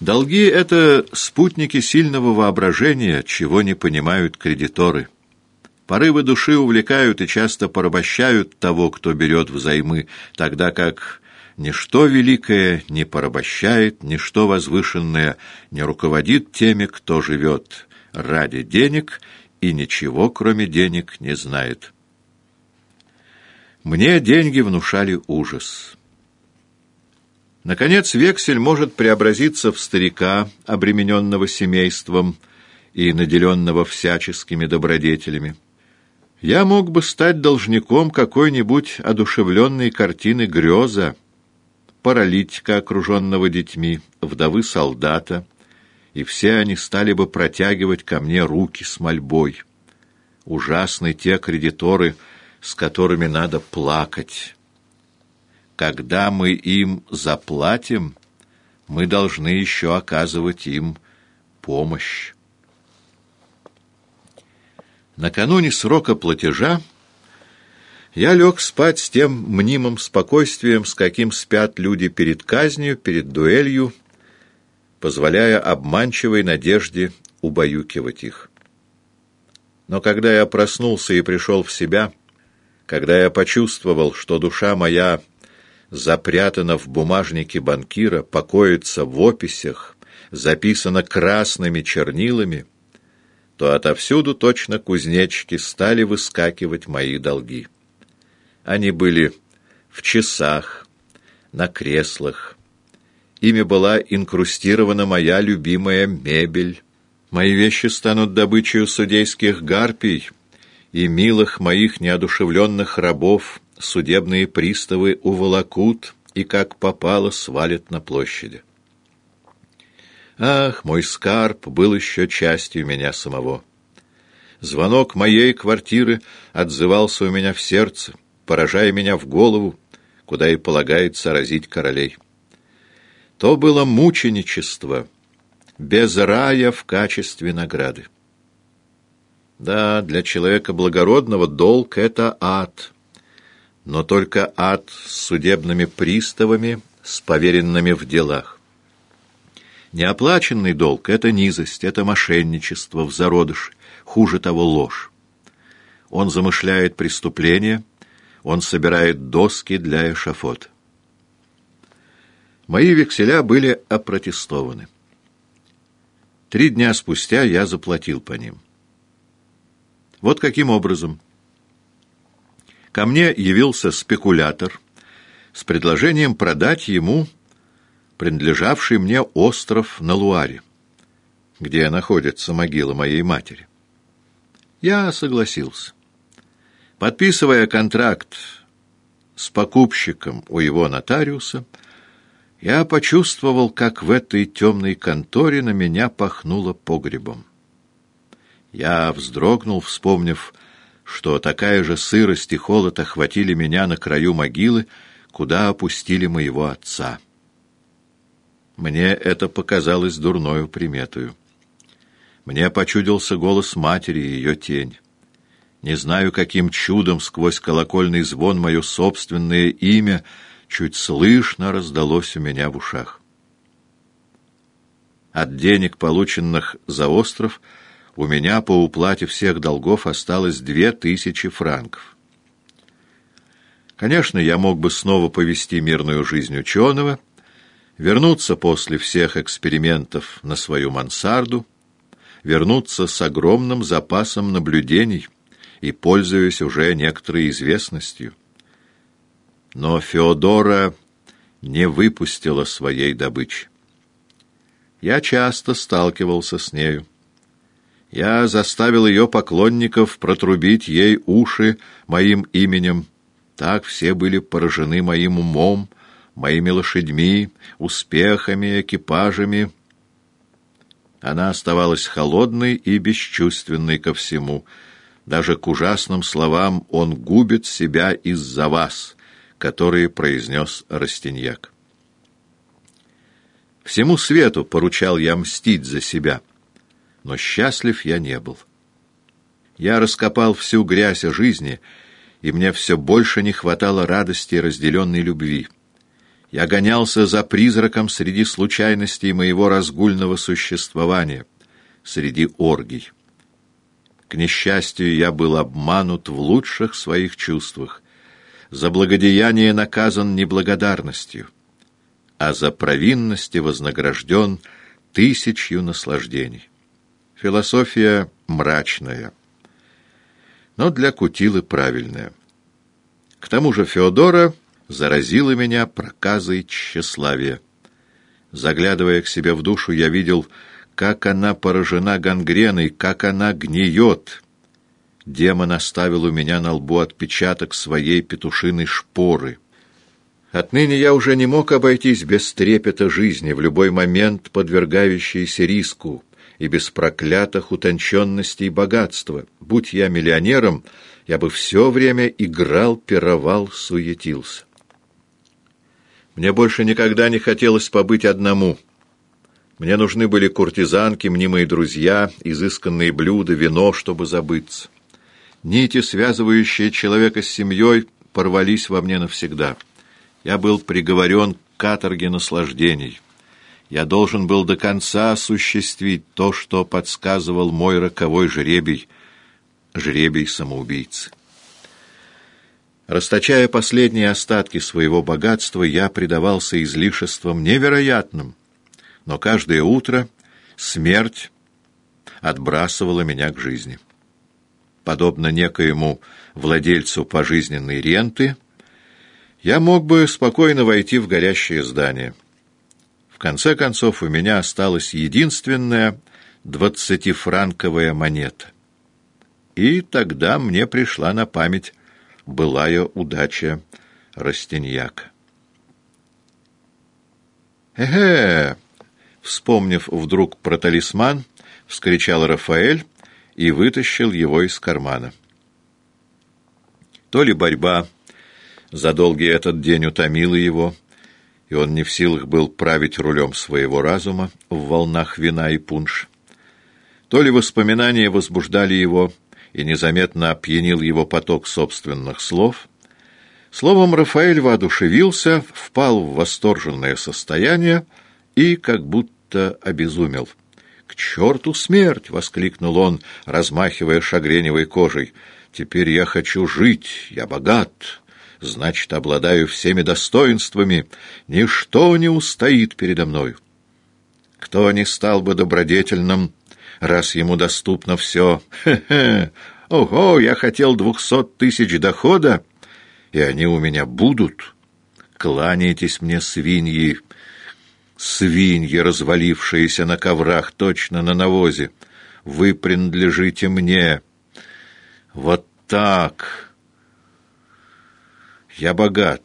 Долги — это спутники сильного воображения, чего не понимают кредиторы. Порывы души увлекают и часто порабощают того, кто берет взаймы, тогда как ничто великое не порабощает, ничто возвышенное не руководит теми, кто живет ради денег и ничего, кроме денег, не знает. Мне деньги внушали ужас. Наконец, вексель может преобразиться в старика, обремененного семейством и наделенного всяческими добродетелями. Я мог бы стать должником какой-нибудь одушевленной картины греза, паралитика, окруженного детьми, вдовы солдата, и все они стали бы протягивать ко мне руки с мольбой. Ужасны те кредиторы, с которыми надо плакать». Когда мы им заплатим, мы должны еще оказывать им помощь. Накануне срока платежа я лег спать с тем мнимым спокойствием, с каким спят люди перед казнью, перед дуэлью, позволяя обманчивой надежде убаюкивать их. Но когда я проснулся и пришел в себя, когда я почувствовал, что душа моя запрятано в бумажнике банкира, покоится в описях, записано красными чернилами, то отовсюду точно кузнечки стали выскакивать мои долги. Они были в часах, на креслах. Ими была инкрустирована моя любимая мебель. Мои вещи станут добычей судейских гарпий и милых моих неодушевленных рабов — судебные приставы уволокут и как попало свалят на площади. Ах, мой скарб был еще частью меня самого. Звонок моей квартиры отзывался у меня в сердце, поражая меня в голову, куда и полагается разить королей. То было мученичество, без рая в качестве награды. Да, для человека благородного долг — это ад — но только ад с судебными приставами, с поверенными в делах. Неоплаченный долг — это низость, это мошенничество в зародыше, хуже того ложь. Он замышляет преступление, он собирает доски для эшафота. Мои векселя были опротестованы. Три дня спустя я заплатил по ним. Вот каким образом — Ко мне явился спекулятор с предложением продать ему принадлежавший мне остров на Луаре, где находится могила моей матери. Я согласился. Подписывая контракт с покупщиком у его нотариуса, я почувствовал, как в этой темной конторе на меня пахнуло погребом. Я вздрогнул, вспомнив что такая же сырость и холод охватили меня на краю могилы, куда опустили моего отца. Мне это показалось дурною приметою. Мне почудился голос матери и ее тень. Не знаю, каким чудом сквозь колокольный звон мое собственное имя чуть слышно раздалось у меня в ушах. От денег, полученных за остров, у меня по уплате всех долгов осталось две тысячи франков. Конечно, я мог бы снова повести мирную жизнь ученого, вернуться после всех экспериментов на свою мансарду, вернуться с огромным запасом наблюдений и пользуясь уже некоторой известностью. Но Феодора не выпустила своей добычи. Я часто сталкивался с нею. Я заставил ее поклонников протрубить ей уши моим именем. Так все были поражены моим умом, моими лошадьми, успехами, экипажами. Она оставалась холодной и бесчувственной ко всему. Даже к ужасным словам «он губит себя из-за вас», которые произнес Растиньяк. Всему свету поручал я мстить за себя — но счастлив я не был. Я раскопал всю грязь жизни, и мне все больше не хватало радости разделенной любви. Я гонялся за призраком среди случайностей моего разгульного существования, среди оргий. К несчастью, я был обманут в лучших своих чувствах. За благодеяние наказан неблагодарностью, а за провинности вознагражден тысячью наслаждений. Философия мрачная, но для Кутилы правильная. К тому же Феодора заразила меня проказой тщеславия. Заглядывая к себе в душу, я видел, как она поражена гангреной, как она гниет. Демон оставил у меня на лбу отпечаток своей петушиной шпоры. Отныне я уже не мог обойтись без трепета жизни, в любой момент подвергающейся риску, и без проклятых утонченностей богатства. Будь я миллионером, я бы все время играл, пировал, суетился. Мне больше никогда не хотелось побыть одному. Мне нужны были куртизанки, мнимые друзья, изысканные блюда, вино, чтобы забыться. Нити, связывающие человека с семьей, порвались во мне навсегда. Я был приговорен к каторге наслаждений. Я должен был до конца осуществить то, что подсказывал мой роковой жребий, жребий самоубийцы. Расточая последние остатки своего богатства, я предавался излишествам невероятным, но каждое утро смерть отбрасывала меня к жизни. Подобно некоему владельцу пожизненной ренты, я мог бы спокойно войти в горящее здание. Конце концов, у меня осталась единственная двадцатифранковая монета. И тогда мне пришла на память былая удача Растиньяка. «Эге!» — вспомнив вдруг про талисман, вскричал Рафаэль и вытащил его из кармана. То ли борьба за долгий этот день утомила его, и он не в силах был править рулем своего разума в волнах вина и пунш, то ли воспоминания возбуждали его, и незаметно опьянил его поток собственных слов. Словом, Рафаэль воодушевился, впал в восторженное состояние и как будто обезумел. «К черту смерть!» — воскликнул он, размахивая шагреневой кожей. «Теперь я хочу жить, я богат, значит, обладаю всеми достоинствами, ничто не устоит передо мною. Кто не стал бы добродетельным, раз ему доступно все. Хе-хе! Ого, я хотел двухсот тысяч дохода, и они у меня будут. Кланяйтесь мне, свиньи, свиньи, развалившиеся на коврах, точно на навозе. Вы принадлежите мне. Вот так. Я богат.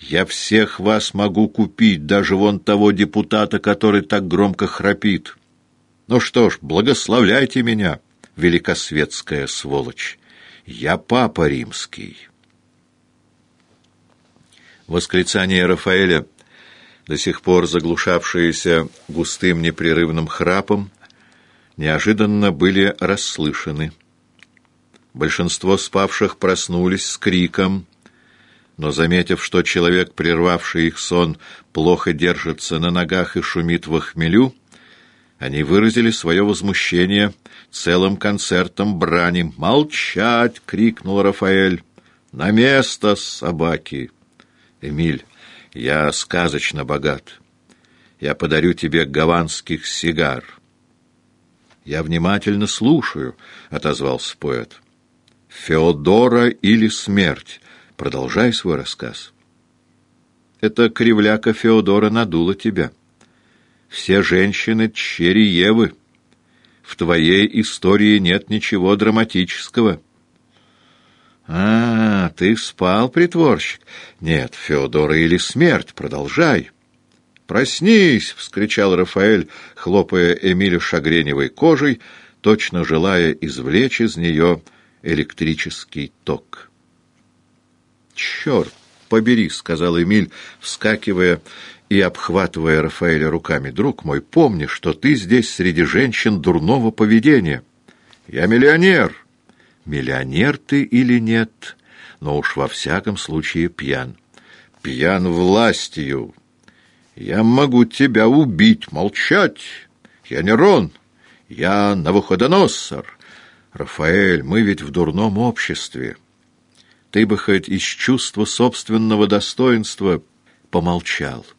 Я всех вас могу купить, даже вон того депутата, который так громко храпит. Ну что ж, благословляйте меня, великосветская сволочь. Я папа римский. Восклицание Рафаэля, до сих пор заглушавшиеся густым непрерывным храпом, неожиданно были расслышаны. Большинство спавших проснулись с криком, но, заметив, что человек, прервавший их сон, плохо держится на ногах и шумит в хмелю, они выразили свое возмущение целым концертом брани. «Молчать!» — крикнул Рафаэль. «На место, собаки!» «Эмиль, я сказочно богат. Я подарю тебе гаванских сигар». «Я внимательно слушаю», — отозвался поэт. «Феодора или смерть?» Продолжай свой рассказ. «Это кривляка Феодора надула тебя». Все женщины — чери Евы. В твоей истории нет ничего драматического. А, ты спал, притворщик? Нет, Феодора или смерть? Продолжай. Проснись! — вскричал Рафаэль, хлопая Эмилю шагреневой кожей, точно желая извлечь из нее электрический ток. «Черт побери!» — сказал Эмиль, вскакивая и обхватывая Рафаэля руками. «Друг мой, помни, что ты здесь среди женщин дурного поведения. Я миллионер. Миллионер ты или нет, но уж во всяком случае пьян. пьян властью. Я могу тебя убить, молчать. Я Нерон, я Навуходоносор. Рафаэль, мы ведь в дурном обществе. Ты бы хоть из чувства собственного достоинства помолчал. —